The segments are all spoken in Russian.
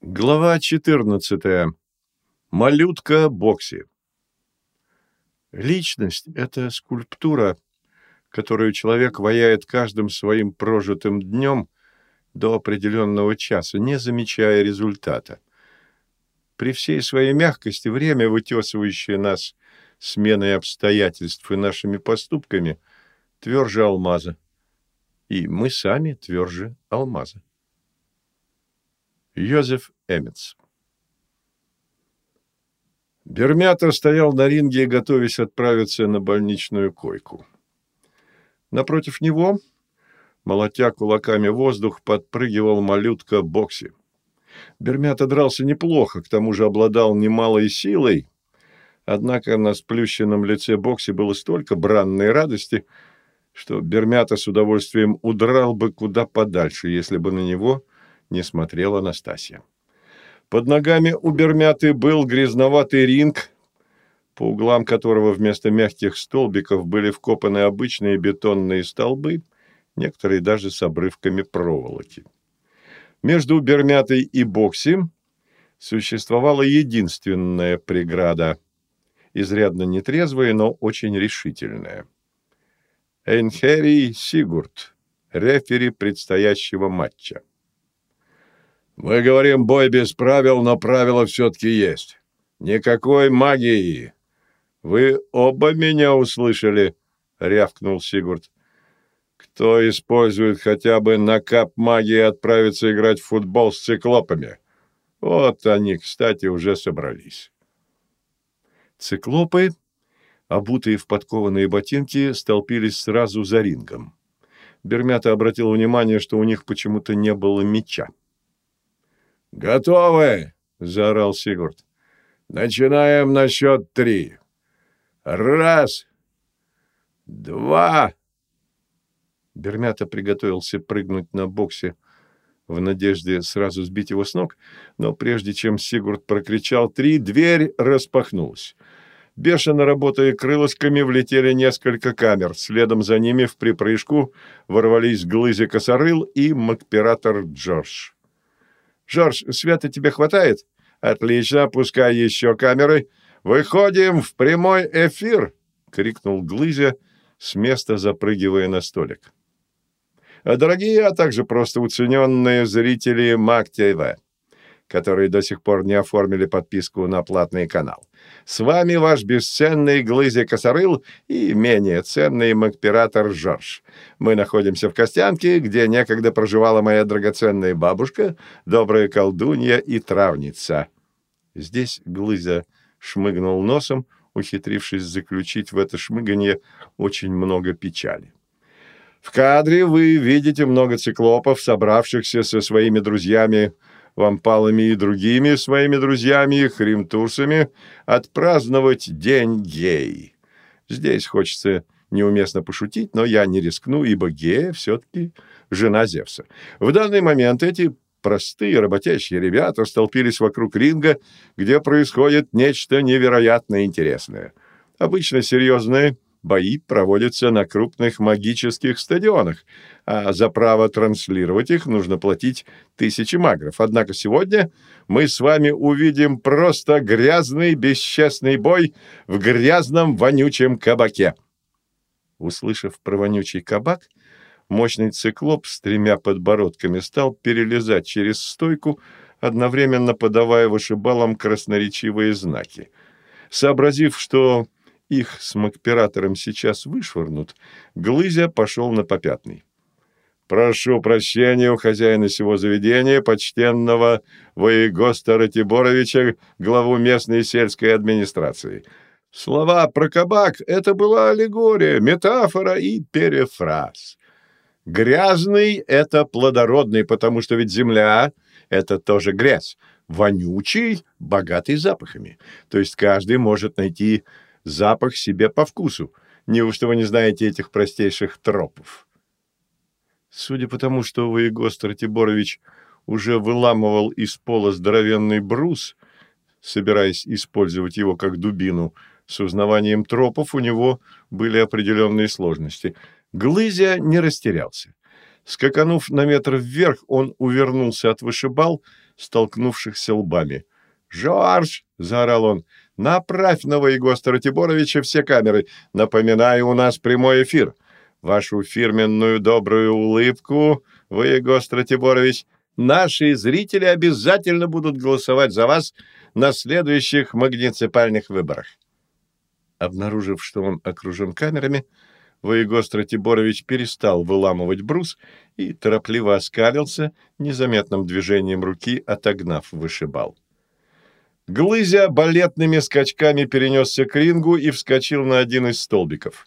Глава 14. Малютка Бокси. Личность – это скульптура, которую человек ваяет каждым своим прожитым днем до определенного часа, не замечая результата. При всей своей мягкости время, вытесывающее нас сменой обстоятельств и нашими поступками, тверже алмаза. И мы сами тверже алмаза. Йозеф Эммитс. Бермята стоял на ринге, готовясь отправиться на больничную койку. Напротив него, молотя кулаками воздух, подпрыгивал малютка Бокси. Бермята дрался неплохо, к тому же обладал немалой силой, однако на сплющенном лице Бокси было столько бранной радости, что Бермята с удовольствием удрал бы куда подальше, если бы на него – не смотрела Настасья. Под ногами у Бермяты был грязноватый ринг, по углам которого вместо мягких столбиков были вкопаны обычные бетонные столбы, некоторые даже с обрывками проволоки. Между Бермятой и Бокси существовала единственная преграда, изрядно нетрезвая, но очень решительная. Эйнхери Сигурд, рефери предстоящего матча. Мы говорим бой без правил, но правила все-таки есть. Никакой магии. Вы оба меня услышали, рявкнул Сигурд. Кто использует хотя бы накап магии отправиться играть в футбол с циклопами? Вот они, кстати, уже собрались. Циклопы, обутые в подкованные ботинки, столпились сразу за рингом. Бермята обратил внимание, что у них почему-то не было меча. «Готовы!» — заорал Сигурд. «Начинаем на счет три. Раз, два...» Бермята приготовился прыгнуть на боксе в надежде сразу сбить его с ног, но прежде чем Сигурд прокричал «три», дверь распахнулась. Бешено работая крылышками, влетели несколько камер. Следом за ними в припрыжку ворвались Глызи Косорыл и Макператор Джордж. Жорж, света тебе хватает? Отлично, пускай еще камеры. Выходим в прямой эфир, крикнул Глызя, с места запрыгивая на столик. А дорогие, а также просто уцененные зрители Мак ТВ, которые до сих пор не оформили подписку на платный канал. С вами ваш бесценный Глызя Косорыл и менее ценный Макператор Жорж. Мы находимся в Костянке, где некогда проживала моя драгоценная бабушка, добрая колдунья и травница. Здесь Глызя шмыгнул носом, ухитрившись заключить в это шмыганье очень много печали. В кадре вы видите много циклопов, собравшихся со своими друзьями вампалами и другими своими друзьями, хримтурсами, отпраздновать День гей. Здесь хочется неуместно пошутить, но я не рискну, ибо гея все-таки жена Зевса. В данный момент эти простые работящие ребята столпились вокруг ринга, где происходит нечто невероятно интересное. Обычно серьезные бои проводятся на крупных магических стадионах, а за право транслировать их нужно платить тысячи магров. Однако сегодня мы с вами увидим просто грязный, бесчестный бой в грязном, вонючем кабаке. Услышав про вонючий кабак, мощный циклоп с тремя подбородками стал перелезать через стойку, одновременно подавая вышибалам красноречивые знаки. Сообразив, что их с Макператором сейчас вышвырнут, Глызя пошел на попятный. «Прошу прощения у хозяина сего заведения, почтенного Воегоста Ратиборовича, главу местной сельской администрации. Слова про кабак — это была аллегория, метафора и перефраз. Грязный — это плодородный, потому что ведь земля — это тоже грязь. Вонючий — богатый запахами. То есть каждый может найти запах себе по вкусу. Неужто вы не знаете этих простейших тропов? Судя по тому, что Воегост Ратиборович уже выламывал из пола здоровенный брус, собираясь использовать его как дубину, с узнаванием тропов у него были определенные сложности. Глызя не растерялся. Скаканув на метр вверх, он увернулся от вышибал, столкнувшихся лбами. «Жорж!» — заорал он. «Направь на Ратиборовича все камеры. Напоминаю, у нас прямой эфир. Вашу фирменную добрую улыбку, Воегост Ратиборович. Наши зрители обязательно будут голосовать за вас на следующих муниципальных выборах». Обнаружив, что он окружен камерами, Воегост Ратиборович перестал выламывать брус и торопливо оскалился, незаметным движением руки отогнав вышибал. Глызя балетными скачками перенесся к рингу и вскочил на один из столбиков.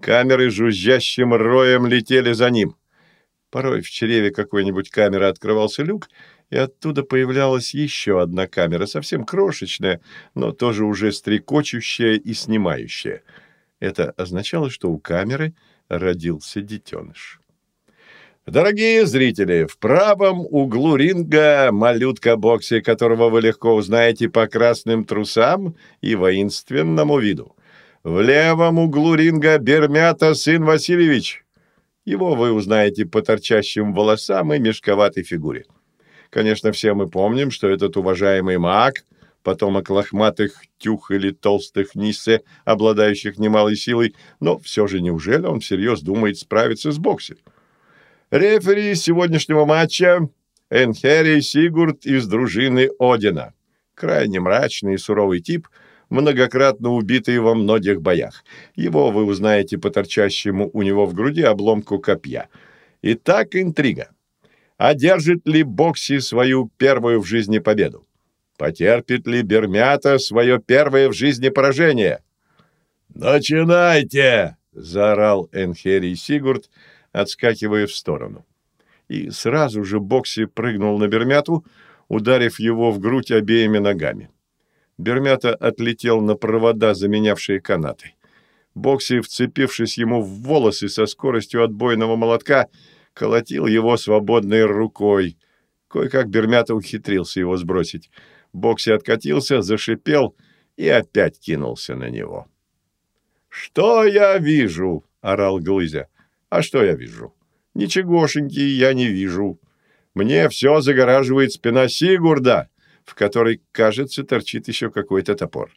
Камеры жужжащим роем летели за ним. Порой в чреве какой-нибудь камеры открывался люк, и оттуда появлялась еще одна камера, совсем крошечная, но тоже уже стрекочущая и снимающая — это означало, что у камеры родился детеныш. Дорогие зрители, в правом углу ринга малютка Бокси, которого вы легко узнаете по красным трусам и воинственному виду. В левом углу ринга Бермята сын Васильевич. Его вы узнаете по торчащим волосам и мешковатой фигуре. Конечно, все мы помним, что этот уважаемый маг потомок лохматых тюх или толстых нисе, обладающих немалой силой, но все же неужели он всерьез думает справиться с боксом? Рефери сегодняшнего матча Энхери Сигурд из дружины Одина. Крайне мрачный и суровый тип, многократно убитый во многих боях. Его вы узнаете по торчащему у него в груди обломку копья. Итак, интрига. Одержит ли Бокси свою первую в жизни победу? Потерпит ли Бермята свое первое в жизни поражение? «Начинайте!» — заорал Энхерий Сигурд, отскакивая в сторону. И сразу же Бокси прыгнул на Бермяту, ударив его в грудь обеими ногами. Бермята отлетел на провода, заменявшие канаты. Бокси, вцепившись ему в волосы со скоростью отбойного молотка, колотил его свободной рукой. Кое-как Бермята ухитрился его сбросить. Бокси откатился, зашипел и опять кинулся на него. «Что я вижу?» — орал Глызя. «А что я вижу? Ничегошеньки я не вижу. Мне все загораживает спина Сигурда, в которой, кажется, торчит еще какой-то топор.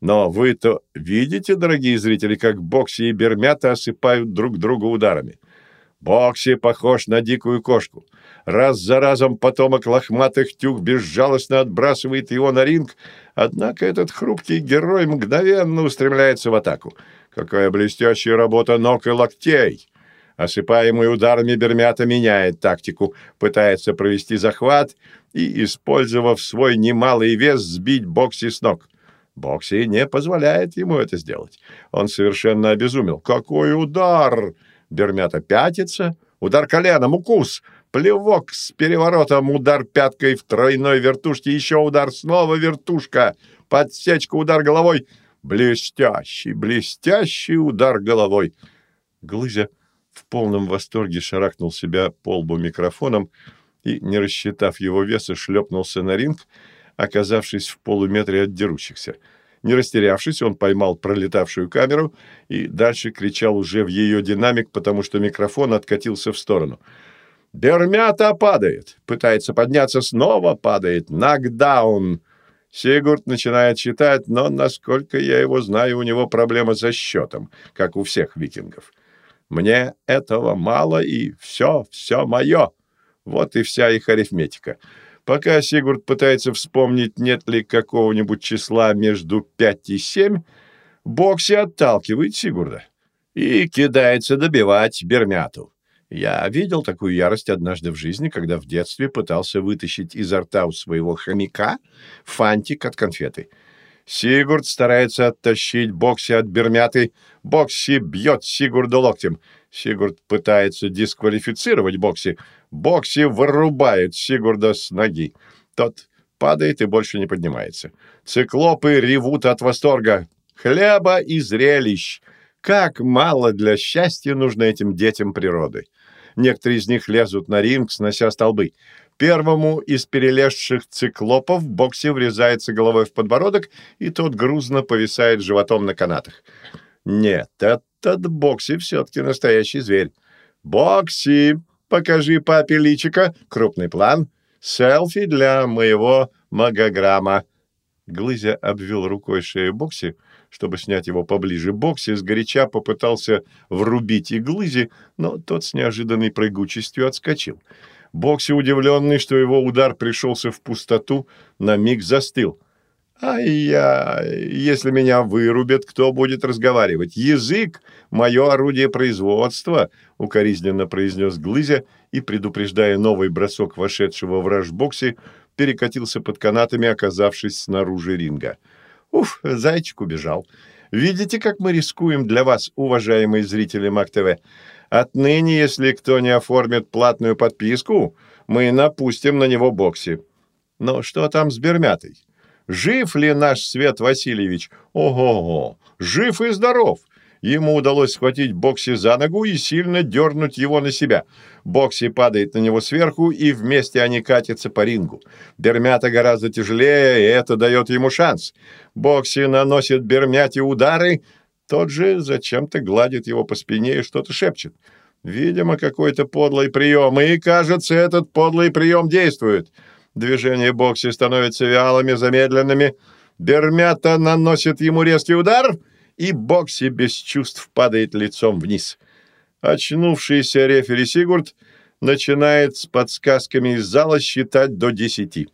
Но вы-то видите, дорогие зрители, как Бокси и Бермята осыпают друг друга ударами. Бокси похож на дикую кошку. Раз за разом потомок лохматых тюк безжалостно отбрасывает его на ринг, однако этот хрупкий герой мгновенно устремляется в атаку. Какая блестящая работа ног и локтей! Осыпаемый ударами Бермята меняет тактику, пытается провести захват и, использовав свой немалый вес, сбить Бокси с ног. Бокси не позволяет ему это сделать. Он совершенно обезумел. «Какой удар!» Бермята пятится. Удар коленом, укус. Плевок с переворотом, удар пяткой в тройной вертушке, еще удар, снова вертушка, подсечка, удар головой. Блестящий, блестящий удар головой. Глызя в полном восторге шарахнул себя по лбу микрофоном и, не рассчитав его веса, шлепнулся на ринг, оказавшись в полуметре от дерущихся. Не растерявшись, он поймал пролетавшую камеру и дальше кричал уже в ее динамик, потому что микрофон откатился в сторону — Бермята падает, пытается подняться, снова падает. Нокдаун. Сигурд начинает читать, но, насколько я его знаю, у него проблема со счетом, как у всех викингов. Мне этого мало, и все, все мое. Вот и вся их арифметика. Пока Сигурд пытается вспомнить, нет ли какого-нибудь числа между пять и семь, Бокси отталкивает Сигурда и кидается добивать Бермяту. Я видел такую ярость однажды в жизни, когда в детстве пытался вытащить изо рта у своего хомяка фантик от конфеты. Сигурд старается оттащить Бокси от Бермяты. Бокси бьет Сигурда локтем. Сигурд пытается дисквалифицировать Бокси. Бокси вырубает Сигурда с ноги. Тот падает и больше не поднимается. Циклопы ревут от восторга. Хлеба и зрелищ. Как мало для счастья нужно этим детям природы. Некоторые из них лезут на ринг, снося столбы. Первому из перелезших циклопов в боксе врезается головой в подбородок, и тот грузно повисает животом на канатах. Нет, этот Бокси все-таки настоящий зверь. «Бокси!» покажи папе личика, крупный план, селфи для моего магограмма». Глызя обвел рукой шею Бокси, чтобы снять его поближе. Бокси сгоряча попытался врубить и Глызи, но тот с неожиданной прыгучестью отскочил. Бокси, удивленный, что его удар пришелся в пустоту, на миг застыл. «А я... Если меня вырубят, кто будет разговаривать? Язык — мое орудие производства», — укоризненно произнес Глызя и, предупреждая новый бросок вошедшего в рашбоксе, перекатился под канатами, оказавшись снаружи ринга. «Уф, зайчик убежал. Видите, как мы рискуем для вас, уважаемые зрители МАК-ТВ? Отныне, если кто не оформит платную подписку, мы напустим на него бокси. Но что там с Бермятой?» Жив ли наш Свет Васильевич? Ого-го! Жив и здоров! Ему удалось схватить Бокси за ногу и сильно дернуть его на себя. Бокси падает на него сверху, и вместе они катятся по рингу. Бермята гораздо тяжелее, и это дает ему шанс. Бокси наносит Бермяте удары, тот же зачем-то гладит его по спине и что-то шепчет. Видимо, какой-то подлый прием, и, кажется, этот подлый прием действует. Движения Бокси становятся вялыми, замедленными. Бермята наносит ему резкий удар, и Бокси без чувств падает лицом вниз. Очнувшийся рефери Сигурд начинает с подсказками из зала считать до десяти.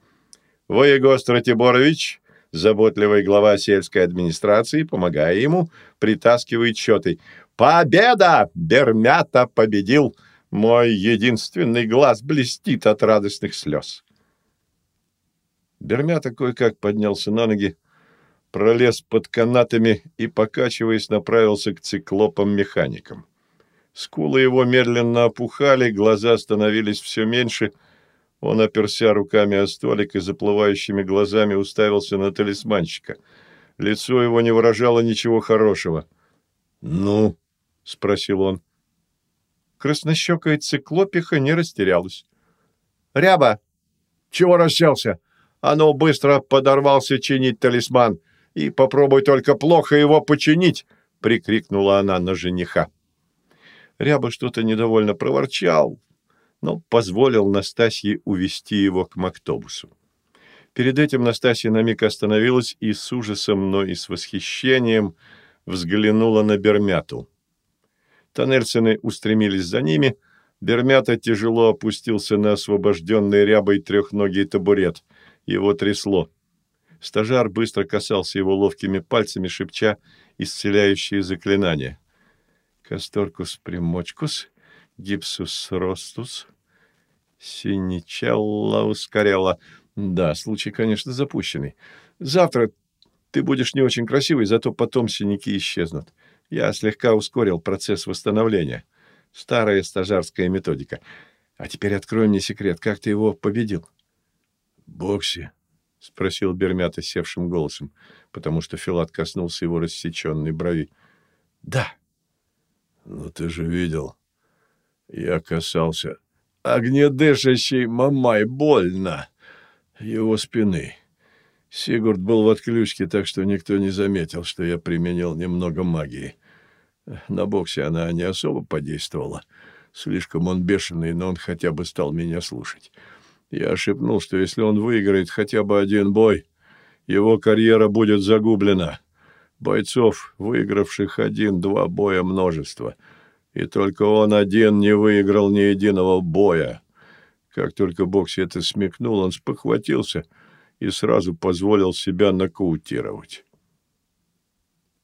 Воегост Ратиборович, заботливый глава сельской администрации, помогая ему, притаскивает счеты. «Победа! Бермята победил! Мой единственный глаз блестит от радостных слез!» Бермята кое-как поднялся на ноги, пролез под канатами и, покачиваясь, направился к циклопам-механикам. Скулы его медленно опухали, глаза становились все меньше. Он, оперся руками о столик и заплывающими глазами уставился на талисманщика. Лицо его не выражало ничего хорошего. «Ну?» — спросил он. Краснощекая циклопиха не растерялась. «Ряба! Чего расселся? А ну, быстро подорвался чинить талисман. И попробуй только плохо его починить!» — прикрикнула она на жениха. Ряба что-то недовольно проворчал, но позволил Настасье увести его к мактобусу. Перед этим Настасья на миг остановилась и с ужасом, но и с восхищением взглянула на Бермяту. Тоннельсены устремились за ними. Бермята тяжело опустился на освобожденный рябой трехногий табурет — его трясло. Стажар быстро касался его ловкими пальцами, шепча исцеляющие заклинания. Касторкус примочкус, гипсус ростус, синичелла ускоряла. Да, случай, конечно, запущенный. Завтра ты будешь не очень красивый, зато потом синяки исчезнут. Я слегка ускорил процесс восстановления. Старая стажарская методика. А теперь открой мне секрет, как ты его победил? — «Бокси?» — спросил Бермята севшим голосом, потому что Филат коснулся его рассеченной брови. «Да». «Ну ты же видел. Я касался огнедышащей мамай больно его спины. Сигурд был в отключке, так что никто не заметил, что я применил немного магии. На боксе она не особо подействовала. Слишком он бешеный, но он хотя бы стал меня слушать. Я шепнул, что если он выиграет хотя бы один бой, его карьера будет загублена. Бойцов, выигравших один-два боя, множество. И только он один не выиграл ни единого боя. Как только Бокси это смекнул, он спохватился и сразу позволил себя нокаутировать.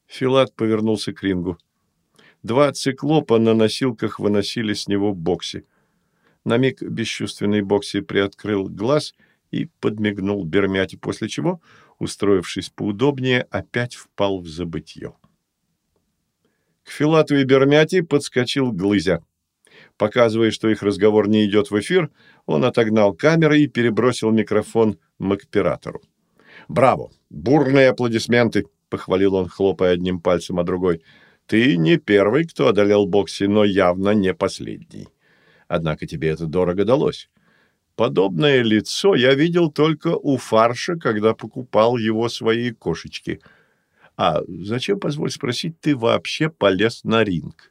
Филат повернулся к рингу. Два циклопа на носилках выносили с него Бокси — на миг бесчувственный Бокси приоткрыл глаз и подмигнул Бермяти, после чего, устроившись поудобнее, опять впал в забытье. К Филату и Бермяти подскочил Глызя. Показывая, что их разговор не идет в эфир, он отогнал камеры и перебросил микрофон макператору. «Браво! Бурные аплодисменты!» — похвалил он, хлопая одним пальцем, а другой. «Ты не первый, кто одолел Бокси, но явно не последний». Однако тебе это дорого далось. Подобное лицо я видел только у фарша, когда покупал его своей кошечке. А зачем, позволь спросить, ты вообще полез на ринг?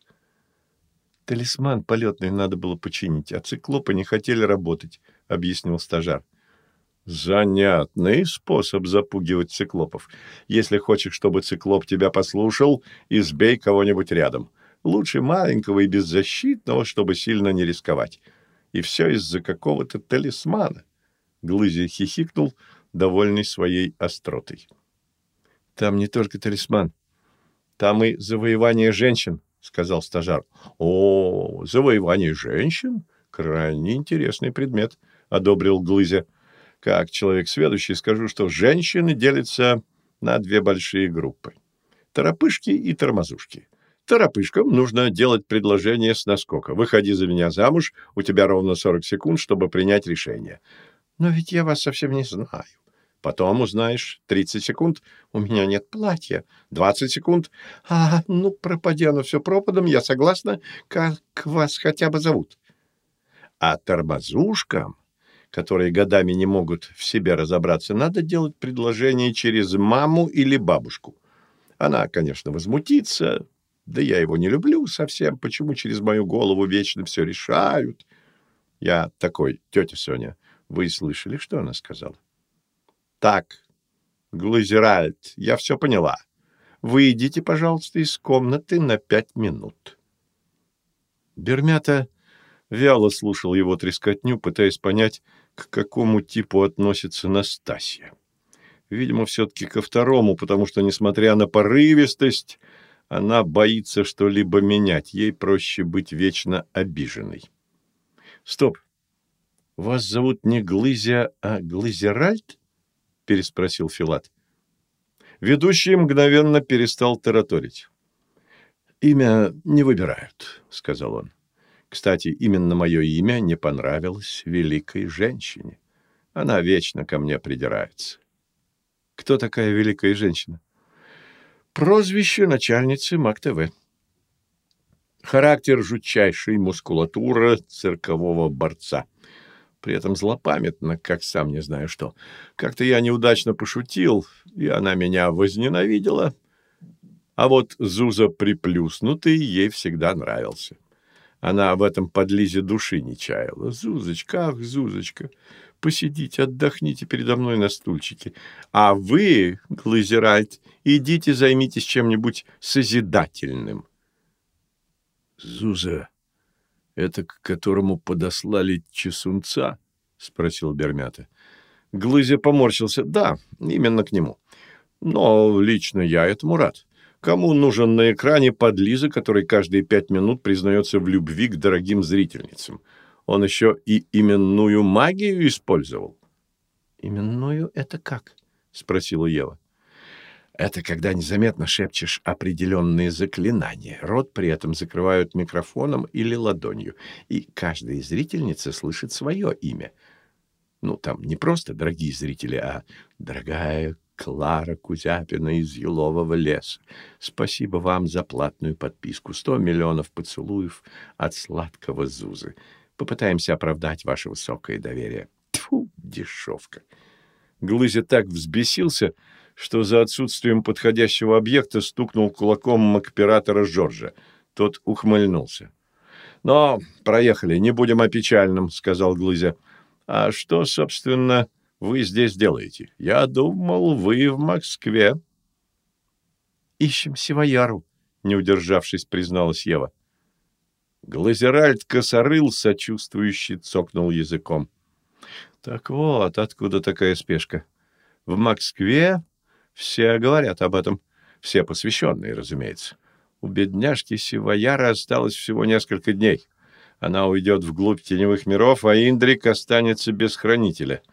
Талисман полетный надо было починить, а циклопы не хотели работать, — объяснил стажар. Занятный способ запугивать циклопов. Если хочешь, чтобы циклоп тебя послушал, избей кого-нибудь рядом. Лучше маленького и беззащитного, чтобы сильно не рисковать. И все из-за какого-то талисмана. Глызи хихикнул, довольный своей остротой. Там не только талисман. Там и завоевание женщин, сказал стажар. О, завоевание женщин? Крайне интересный предмет, одобрил Глызя. Как человек сведущий скажу, что женщины делятся на две большие группы. Торопышки и тормозушки. Торопышкам нужно делать предложение с наскока. Выходи за меня замуж, у тебя ровно 40 секунд, чтобы принять решение. Но ведь я вас совсем не знаю. Потом узнаешь 30 секунд. У меня нет платья. 20 секунд. А, ну, пропади оно все пропадом, я согласна. Как вас хотя бы зовут? А тормозушкам которые годами не могут в себе разобраться, надо делать предложение через маму или бабушку. Она, конечно, возмутится, да я его не люблю совсем, почему через мою голову вечно все решают. Я такой, тетя Соня, вы слышали, что она сказала? Так, Глазеральд, я все поняла. Выйдите, пожалуйста, из комнаты на пять минут. Бермята вяло слушал его трескотню, пытаясь понять, к какому типу относится Настасья. Видимо, все-таки ко второму, потому что, несмотря на порывистость, она боится что-либо менять. Ей проще быть вечно обиженной. «Стоп! Вас зовут не Глызя, а Глызеральд?» — переспросил Филат. Ведущий мгновенно перестал тараторить. «Имя не выбирают», — сказал он. Кстати, именно мое имя не понравилось великой женщине. Она вечно ко мне придирается. Кто такая великая женщина? Прозвище начальницы МАК-ТВ. Характер жутчайшей мускулатура циркового борца. При этом злопамятно, как сам не знаю что. Как-то я неудачно пошутил, и она меня возненавидела. А вот Зуза приплюснутый ей всегда нравился. Она в этом подлизе души не чаяла. «Зузочка, ах, Зузочка, посидите, отдохните передо мной на стульчике. А вы, Глазеральд, идите займитесь чем-нибудь созидательным». «Зуза, это к которому подослали чесунца?» — спросил Бермята. Глызя поморщился. «Да, именно к нему. Но лично я этому рад. Кому нужен на экране подлиза, который каждые пять минут признается в любви к дорогим зрительницам? Он еще и именную магию использовал. «Именную — это как?» — спросила Ева. Это когда незаметно шепчешь определенные заклинания. Рот при этом закрывают микрофоном или ладонью, и каждая зрительница слышит свое имя. Ну, там не просто дорогие зрители, а дорогая Клара Кузяпина из Елового леса. Спасибо вам за платную подписку. Сто миллионов поцелуев от сладкого Зузы. Попытаемся оправдать ваше высокое доверие. Тьфу, дешевка. Глызя так взбесился, что за отсутствием подходящего объекта стукнул кулаком макоператора Жоржа. Тот ухмыльнулся. «Но проехали, не будем о печальном», — сказал Глызя. «А что, собственно, вы здесь делаете? Я думал, вы в Москве. Ищем Сивояру, не удержавшись, призналась Ева. Глазеральд косорыл, сочувствующий, цокнул языком. Так вот, откуда такая спешка. В Москве все говорят об этом. Все посвященные, разумеется. У бедняжки Сивояра осталось всего несколько дней. Она уйдет вглубь теневых миров, а Индрик останется без хранителя —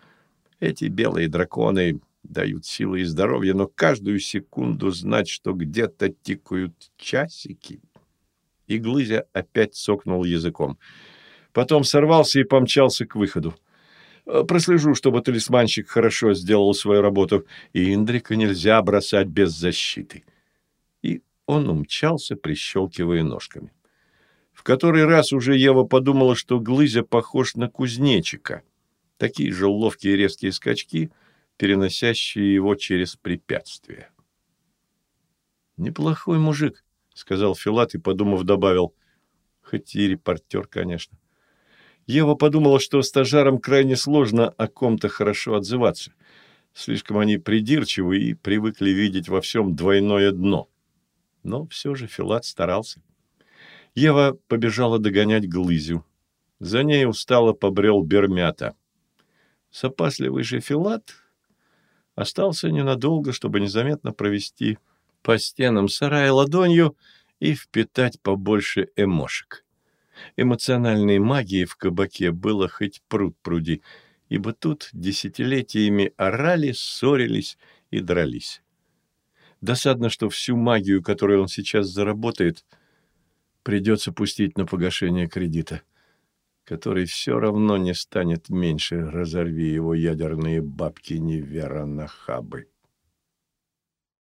эти белые драконы дают силы и здоровье, но каждую секунду знать, что где-то тикают часики. И Глызя опять сокнул языком. Потом сорвался и помчался к выходу. «Э, прослежу, чтобы талисманщик хорошо сделал свою работу, и Индрика нельзя бросать без защиты. И он умчался, прищелкивая ножками. В который раз уже Ева подумала, что Глызя похож на кузнечика — такие же ловкие резкие скачки, переносящие его через препятствия. «Неплохой мужик», — сказал Филат и, подумав, добавил, хоть и репортер, конечно. Ева подумала, что стажарам крайне сложно о ком-то хорошо отзываться. Слишком они придирчивы и привыкли видеть во всем двойное дно. Но все же Филат старался. Ева побежала догонять Глызю. За ней устало побрел Бермята. Запасливый же Филат остался ненадолго, чтобы незаметно провести по стенам сарая ладонью и впитать побольше эмошек. Эмоциональной магии в кабаке было хоть пруд пруди, ибо тут десятилетиями орали, ссорились и дрались. Досадно, что всю магию, которую он сейчас заработает, придется пустить на погашение кредита, который все равно не станет меньше, разорви его ядерные бабки невера на хабы.